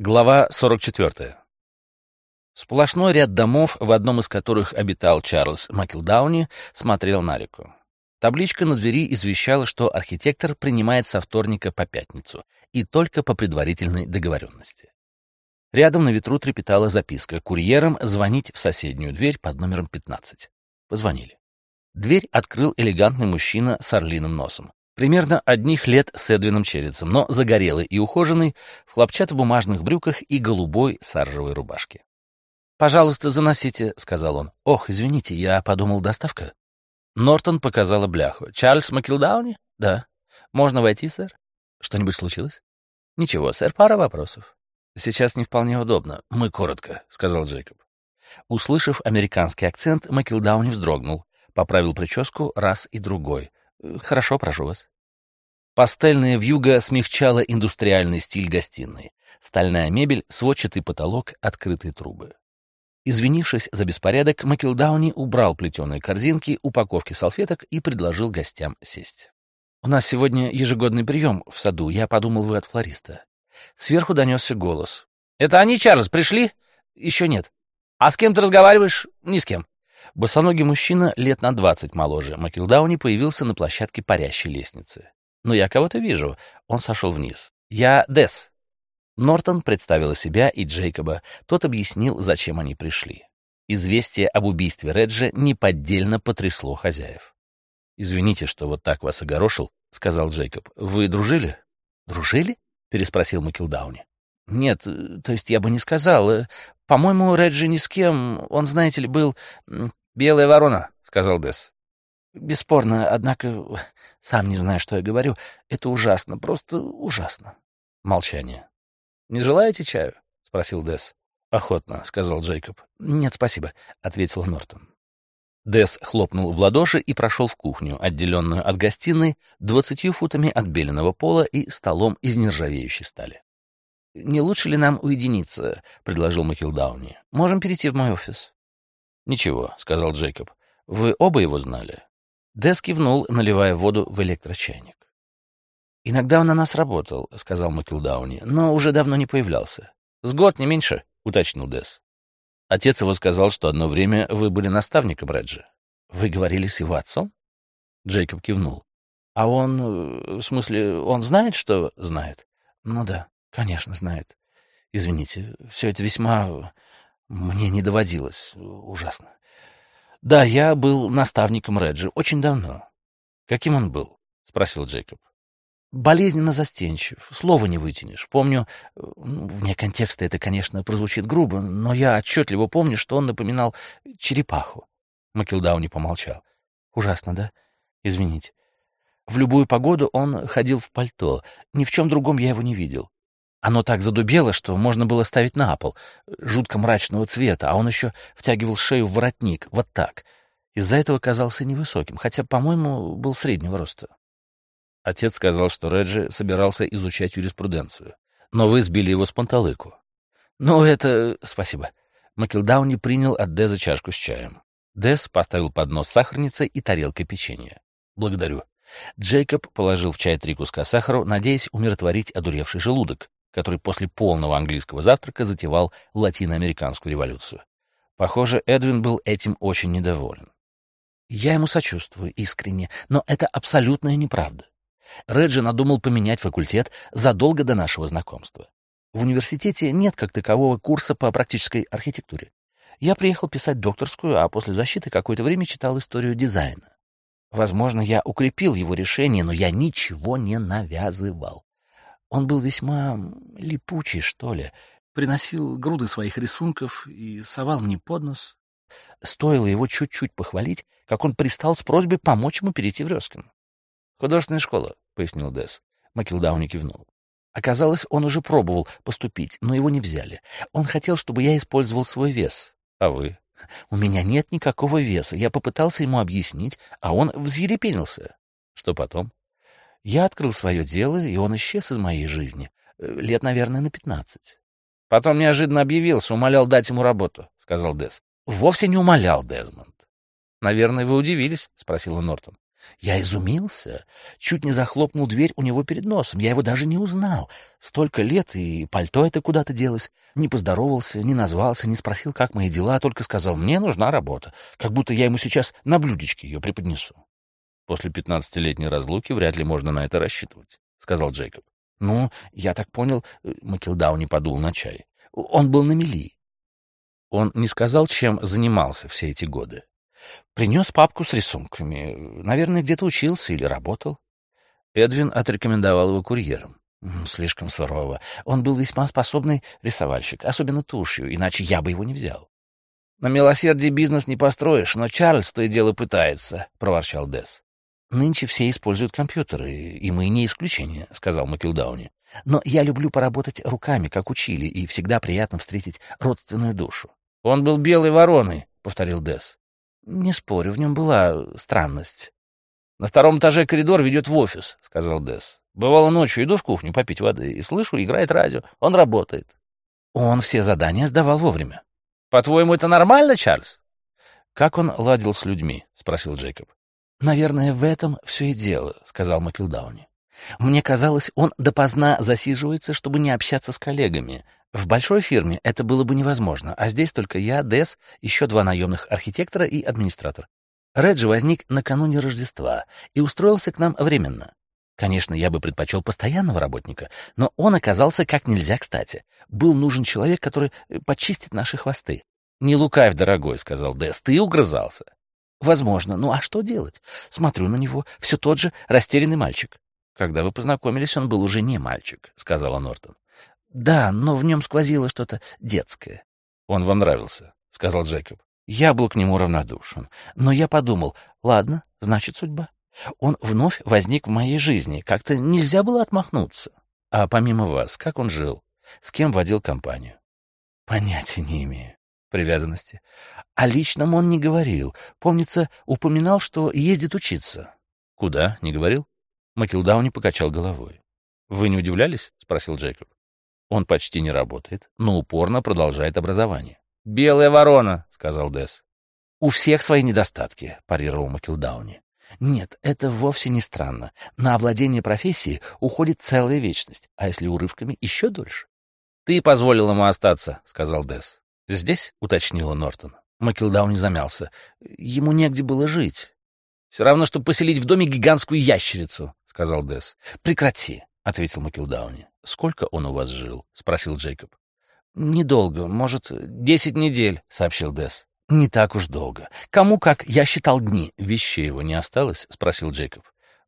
Глава 44. Сплошной ряд домов, в одном из которых обитал Чарльз Макилдауни, смотрел на реку. Табличка на двери извещала, что архитектор принимает со вторника по пятницу, и только по предварительной договоренности. Рядом на ветру трепетала записка курьером звонить в соседнюю дверь под номером 15. Позвонили. Дверь открыл элегантный мужчина с орлиным носом примерно одних лет с Эдвином Черецем, но загорелый и ухоженный, в хлопчатобумажных брюках и голубой саржевой рубашке. «Пожалуйста, заносите», — сказал он. «Ох, извините, я подумал, доставка». Нортон показала бляху. «Чарльз Макилдауни?» «Да». «Можно войти, сэр?» «Что-нибудь случилось?» «Ничего, сэр, пара вопросов». «Сейчас не вполне удобно. Мы коротко», — сказал Джейкоб. Услышав американский акцент, Макилдауни вздрогнул, поправил прическу раз и другой. «Хорошо, прошу вас». Пастельная вьюга смягчала индустриальный стиль гостиной. Стальная мебель, сводчатый потолок, открытые трубы. Извинившись за беспорядок, Макилдауни убрал плетеные корзинки, упаковки салфеток и предложил гостям сесть. «У нас сегодня ежегодный прием в саду. Я подумал, вы от флориста». Сверху донесся голос. «Это они, Чарльз, пришли?» «Еще нет». «А с кем ты разговариваешь?» «Ни с кем». Босоногий мужчина, лет на двадцать моложе, Макилдауни появился на площадке парящей лестницы. «Ну, я кого-то вижу». Он сошел вниз. «Я Дес». Нортон представила себя и Джейкоба. Тот объяснил, зачем они пришли. Известие об убийстве Реджа неподдельно потрясло хозяев. «Извините, что вот так вас огорошил», — сказал Джейкоб. «Вы дружили?» «Дружили?» — переспросил Макилдауни. «Нет, то есть я бы не сказал. По-моему, Реджи ни с кем. Он, знаете ли, был «Белая ворона», — сказал Десс. «Бесспорно, однако, сам не знаю, что я говорю. Это ужасно, просто ужасно». Молчание. «Не желаете чаю?» — спросил Десс. «Охотно», — сказал Джейкоб. «Нет, спасибо», — ответил Нортон. Десс хлопнул в ладоши и прошел в кухню, отделенную от гостиной двадцатью футами от беленого пола и столом из нержавеющей стали. «Не лучше ли нам уединиться?» — предложил Макилдауни. «Можем перейти в мой офис». «Ничего», — сказал Джейкоб. «Вы оба его знали?» Дес кивнул, наливая воду в электрочайник. «Иногда он на нас работал», — сказал Макилдауни, — «но уже давно не появлялся». «С год, не меньше», — уточнил Дес. «Отец его сказал, что одно время вы были наставником Реджи». «Вы говорили с его отцом?» Джейкоб кивнул. «А он... Э, в смысле, он знает, что...» «Знает». «Ну да, конечно, знает. Извините, все это весьма мне не доводилось. Ужасно. Да, я был наставником Реджи очень давно. Каким он был? Спросил Джейкоб. Болезненно застенчив, слова не вытянешь. Помню, ну, вне контекста это, конечно, прозвучит грубо, но я отчетливо помню, что он напоминал черепаху. Макилдауни помолчал. Ужасно, да? Извините. В любую погоду он ходил в пальто. Ни в чем другом я его не видел. Оно так задубело, что можно было ставить на пол, жутко мрачного цвета, а он еще втягивал шею в воротник, вот так. Из-за этого казался невысоким, хотя, по-моему, был среднего роста. Отец сказал, что Реджи собирался изучать юриспруденцию, но вы сбили его с панталыку. Ну, это... спасибо. Макилдауни принял от Деза чашку с чаем. Дез поставил поднос сахарницей и тарелкой печенья. Благодарю. Джейкоб положил в чай три куска сахара, надеясь умиротворить одуревший желудок, который после полного английского завтрака затевал латиноамериканскую революцию. Похоже, Эдвин был этим очень недоволен. Я ему сочувствую искренне, но это абсолютная неправда. Реджи надумал поменять факультет задолго до нашего знакомства. В университете нет как такового курса по практической архитектуре. Я приехал писать докторскую, а после защиты какое-то время читал историю дизайна. Возможно, я укрепил его решение, но я ничего не навязывал. Он был весьма липучий, что ли, приносил груды своих рисунков и совал мне под нос. Стоило его чуть-чуть похвалить, как он пристал с просьбой помочь ему перейти в Рёскин. «Художественная школа», — пояснил Десс. Макилдауни кивнул. Оказалось, он уже пробовал поступить, но его не взяли. Он хотел, чтобы я использовал свой вес. А вы? У меня нет никакого веса. Я попытался ему объяснить, а он взъерепенился. Что потом? Я открыл свое дело, и он исчез из моей жизни. Э, лет, наверное, на пятнадцать. Потом неожиданно объявился, умолял дать ему работу, — сказал Дес. Вовсе не умолял, Дезмонд. — Наверное, вы удивились, — спросила Нортон. Я изумился, чуть не захлопнул дверь у него перед носом. Я его даже не узнал. Столько лет, и пальто это куда-то делось. Не поздоровался, не назвался, не спросил, как мои дела, только сказал, мне нужна работа, как будто я ему сейчас на блюдечке ее преподнесу. После пятнадцатилетней разлуки вряд ли можно на это рассчитывать, — сказал Джейкоб. Ну, я так понял, э, Макилдау не подул на чай. Он был на мели. Он не сказал, чем занимался все эти годы. Принес папку с рисунками. Наверное, где-то учился или работал. Эдвин отрекомендовал его курьером. Слишком сурово. Он был весьма способный рисовальщик, особенно тушью, иначе я бы его не взял. — На милосердие бизнес не построишь, но Чарльз то и дело пытается, — проворчал Десс. — Нынче все используют компьютеры, и мы не исключение, — сказал Макилдауни. — Но я люблю поработать руками, как учили, и всегда приятно встретить родственную душу. — Он был белой вороной, — повторил Десс. Не спорю, в нем была странность. — На втором этаже коридор ведет в офис, — сказал Десс. Бывало ночью иду в кухню попить воды и слышу, играет радио. Он работает. Он все задания сдавал вовремя. — По-твоему, это нормально, Чарльз? — Как он ладил с людьми? — спросил Джейкоб. — Наверное, в этом все и дело, — сказал Макилдауни. Мне казалось, он допоздна засиживается, чтобы не общаться с коллегами, в большой фирме это было бы невозможно, а здесь только я, Дес, еще два наемных архитектора и администратор. Реджи возник накануне Рождества и устроился к нам временно. Конечно, я бы предпочел постоянного работника, но он оказался как нельзя кстати. Был нужен человек, который э, почистит наши хвосты. «Не лукавь, дорогой», — сказал Дес, — «ты угрызался». «Возможно. Ну а что делать? Смотрю на него. Все тот же растерянный мальчик». «Когда вы познакомились, он был уже не мальчик», — сказала Нортон. Да, но в нем сквозило что-то детское. Он вам нравился, сказал Джейкоб. Я был к нему равнодушен, но я подумал, ладно, значит, судьба. Он вновь возник в моей жизни, как-то нельзя было отмахнуться. А помимо вас, как он жил? С кем водил компанию? Понятия не имею. Привязанности. О личном он не говорил. Помнится, упоминал, что ездит учиться. Куда? Не говорил? Макилдауни покачал головой. Вы не удивлялись? спросил Джейкоб. Он почти не работает, но упорно продолжает образование. «Белая ворона», — сказал Десс. «У всех свои недостатки», — парировал Макилдауни. «Нет, это вовсе не странно. На овладение профессией уходит целая вечность, а если урывками — еще дольше». «Ты позволил ему остаться», — сказал Десс. «Здесь?» — уточнила Нортон. Макилдауни замялся. «Ему негде было жить». «Все равно, что поселить в доме гигантскую ящерицу», — сказал Десс. «Прекрати», — ответил Макилдауни. «Сколько он у вас жил?» — спросил Джейкоб. «Недолго, может, десять недель», — сообщил Десс. «Не так уж долго. Кому как, я считал дни. Вещей его не осталось?» — спросил Джейкоб.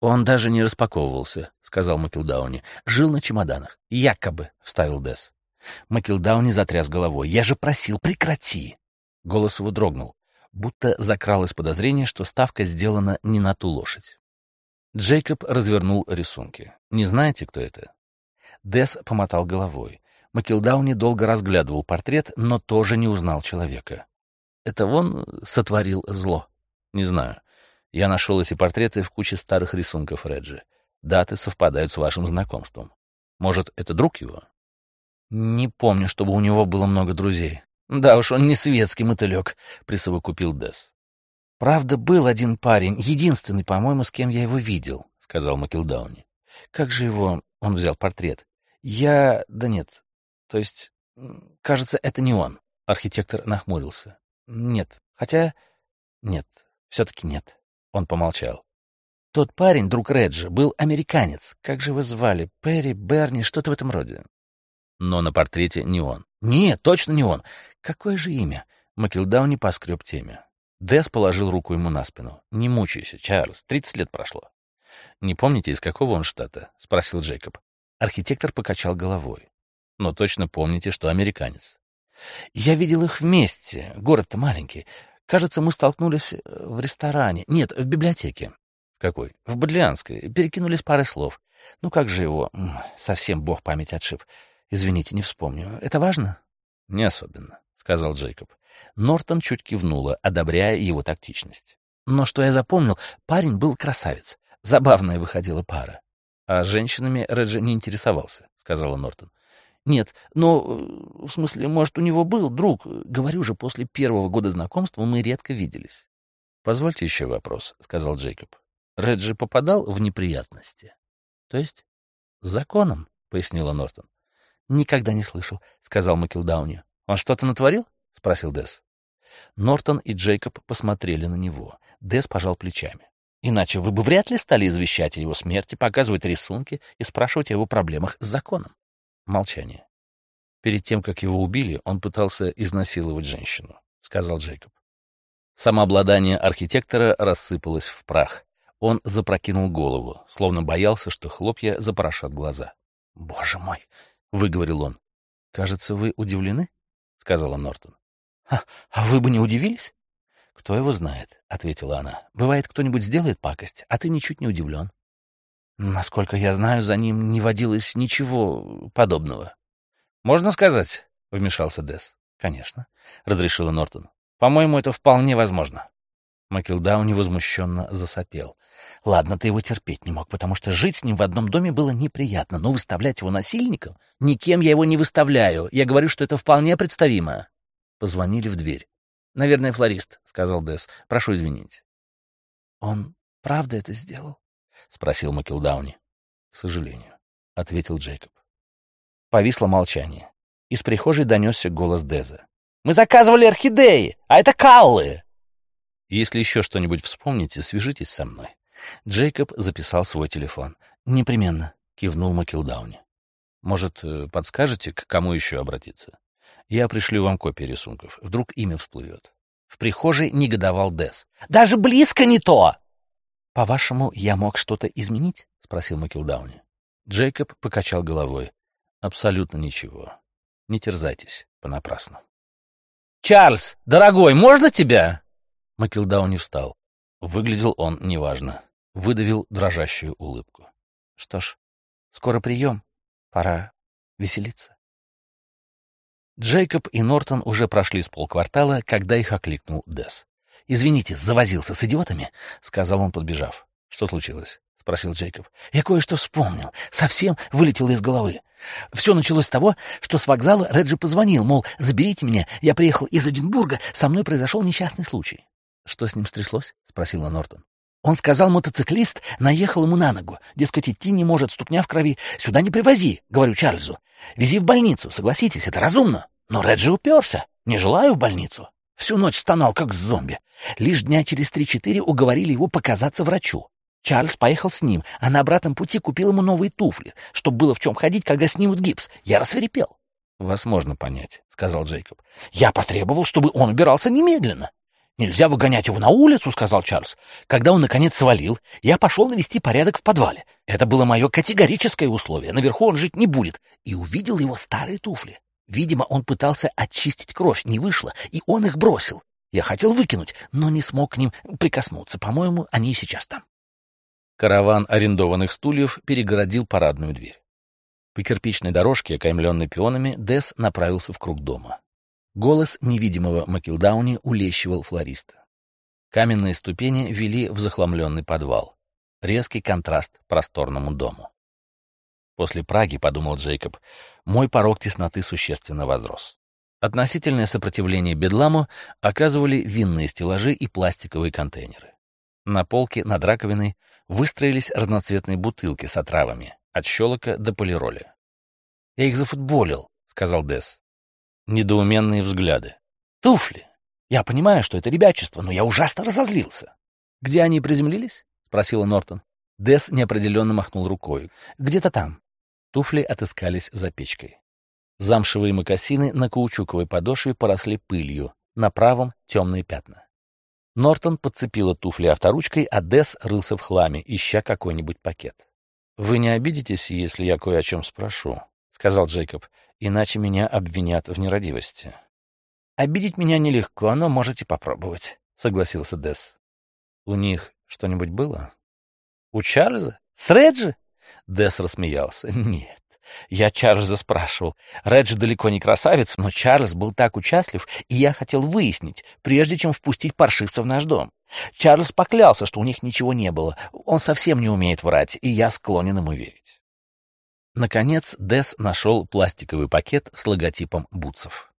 «Он даже не распаковывался», — сказал Макилдауни. «Жил на чемоданах. Якобы», — вставил Десс. Макилдауни затряс головой. «Я же просил, прекрати!» Голос его дрогнул, будто закралось подозрение, что ставка сделана не на ту лошадь. Джейкоб развернул рисунки. «Не знаете, кто это?» Дес помотал головой. Макилдауни долго разглядывал портрет, но тоже не узнал человека. Это он сотворил зло? Не знаю. Я нашел эти портреты в куче старых рисунков Реджи. Даты совпадают с вашим знакомством. Может, это друг его? Не помню, чтобы у него было много друзей. Да уж, он не светский мотылек, присовокупил Дес. Правда, был один парень, единственный, по-моему, с кем я его видел, сказал Макилдауни. Как же его... Он взял портрет. Я... Да нет. То есть, кажется, это не он. Архитектор нахмурился. Нет. Хотя... Нет. Все-таки нет. Он помолчал. Тот парень, друг Реджи, был американец. Как же его звали? Перри, Берни, что-то в этом роде. Но на портрете не он. Нет, точно не он. Какое же имя? Макилдауни поскреб теме. Дес положил руку ему на спину. «Не мучайся, Чарльз, тридцать лет прошло». «Не помните, из какого он штата?» — спросил Джейкоб. Архитектор покачал головой. Но точно помните, что американец. Я видел их вместе. Город-то маленький. Кажется, мы столкнулись э, в ресторане. Нет, в библиотеке. Какой? В Бодлианской. Перекинулись парой слов. Ну как же его? Совсем бог память отшиб. Извините, не вспомню. Это важно? Не особенно, сказал Джейкоб. Нортон чуть кивнула, одобряя его тактичность. Но что я запомнил, парень был красавец. Забавная выходила пара. А женщинами Реджи не интересовался, сказала Нортон. Нет, но, э, в смысле, может, у него был друг. Говорю же, после первого года знакомства мы редко виделись. Позвольте еще вопрос, сказал Джейкоб. Реджи попадал в неприятности. То есть с законом, пояснила Нортон. Никогда не слышал, сказал Макилдауни. Он что-то натворил? спросил Дес. Нортон и Джейкоб посмотрели на него. Дес пожал плечами. Иначе вы бы вряд ли стали извещать о его смерти, показывать рисунки и спрашивать о его проблемах с законом. Молчание. Перед тем, как его убили, он пытался изнасиловать женщину, сказал Джейкоб. Самообладание архитектора рассыпалось в прах. Он запрокинул голову, словно боялся, что хлопья запорошат глаза. «Боже мой!» — выговорил он. «Кажется, вы удивлены?» — сказала Нортон. «А, а вы бы не удивились?» «Кто его знает?» — ответила она. «Бывает, кто-нибудь сделает пакость, а ты ничуть не удивлен». «Насколько я знаю, за ним не водилось ничего подобного». «Можно сказать?» — вмешался Десс. «Конечно», — разрешила Нортон. «По-моему, это вполне возможно». Макилдау невозмущенно засопел. Ладно, ты его терпеть не мог, потому что жить с ним в одном доме было неприятно, но выставлять его насильником? Никем я его не выставляю. Я говорю, что это вполне представимо. Позвонили в дверь. «Наверное, флорист», — сказал Десс. «Прошу извинить». «Он правда это сделал?» — спросил Макилдауни. «К сожалению», — ответил Джейкоб. Повисло молчание. Из прихожей донесся голос Деза. «Мы заказывали орхидеи, а это каллы!» «Если еще что-нибудь вспомните, свяжитесь со мной. Джейкоб записал свой телефон. «Непременно», — кивнул Макилдауни. «Может, э, подскажете, к кому еще обратиться? Я пришлю вам копии рисунков. Вдруг имя всплывет». В прихожей негодовал Дес. «Даже близко не то!» «По-вашему, я мог что-то изменить?» — спросил Макилдауни. Джейкоб покачал головой. «Абсолютно ничего. Не терзайтесь понапрасну». «Чарльз, дорогой, можно тебя?» Макилдауни встал. Выглядел он неважно выдавил дрожащую улыбку. Что ж, скоро прием. Пора веселиться. Джейкоб и Нортон уже прошли с полквартала, когда их окликнул Дес. «Извините, завозился с идиотами», — сказал он, подбежав. «Что случилось?» — спросил Джейкоб. «Я кое-что вспомнил. Совсем вылетело из головы. Все началось с того, что с вокзала Реджи позвонил, мол, заберите меня, я приехал из Эдинбурга, со мной произошел несчастный случай». «Что с ним стряслось?» — спросила Нортон. Он сказал, мотоциклист наехал ему на ногу. Дескать, идти не может, ступня в крови. «Сюда не привози», — говорю Чарльзу. «Вези в больницу, согласитесь, это разумно». Но Реджи уперся. «Не желаю в больницу». Всю ночь стонал, как зомби. Лишь дня через три-четыре уговорили его показаться врачу. Чарльз поехал с ним, а на обратном пути купил ему новые туфли, чтобы было в чем ходить, когда снимут гипс. Я рассверепел. — Вас можно понять, — сказал Джейкоб. — Я потребовал, чтобы он убирался немедленно. «Нельзя выгонять его на улицу», — сказал Чарльз. Когда он, наконец, свалил, я пошел навести порядок в подвале. Это было мое категорическое условие. Наверху он жить не будет. И увидел его старые туфли. Видимо, он пытался очистить кровь, не вышло, и он их бросил. Я хотел выкинуть, но не смог к ним прикоснуться. По-моему, они и сейчас там. Караван арендованных стульев перегородил парадную дверь. По кирпичной дорожке, окаймленной пионами, Дес направился в круг дома. Голос невидимого Макилдауни улещивал флориста. Каменные ступени вели в захламленный подвал. Резкий контраст просторному дому. После Праги, подумал Джейкоб, мой порог тесноты существенно возрос. Относительное сопротивление бедламу оказывали винные стеллажи и пластиковые контейнеры. На полке над раковиной выстроились разноцветные бутылки с отравами, от щелока до полироля. «Я их зафутболил», — сказал Десс недоуменные взгляды. «Туфли! Я понимаю, что это ребячество, но я ужасно разозлился». «Где они приземлились?» — спросила Нортон. Дес неопределенно махнул рукой. «Где-то там». Туфли отыскались за печкой. Замшевые мокасины на каучуковой подошве поросли пылью, на правом — темные пятна. Нортон подцепила туфли авторучкой, а Дес рылся в хламе, ища какой-нибудь пакет. «Вы не обидитесь, если я кое о чем спрошу?» — сказал Джейкоб иначе меня обвинят в нерадивости. «Обидеть меня нелегко, но можете попробовать», — согласился Десс. «У них что-нибудь было?» «У Чарльза? С Реджи?» Десс рассмеялся. «Нет, я Чарльза спрашивал. Редж далеко не красавец, но Чарльз был так участлив, и я хотел выяснить, прежде чем впустить паршивца в наш дом. Чарльз поклялся, что у них ничего не было. Он совсем не умеет врать, и я склонен ему верить. Наконец, Дес нашел пластиковый пакет с логотипом бутсов.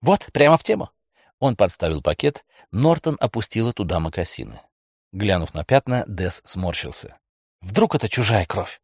«Вот, прямо в тему». Он подставил пакет, Нортон опустила туда мокасины. Глянув на пятна, Дес сморщился. Вдруг это чужая кровь?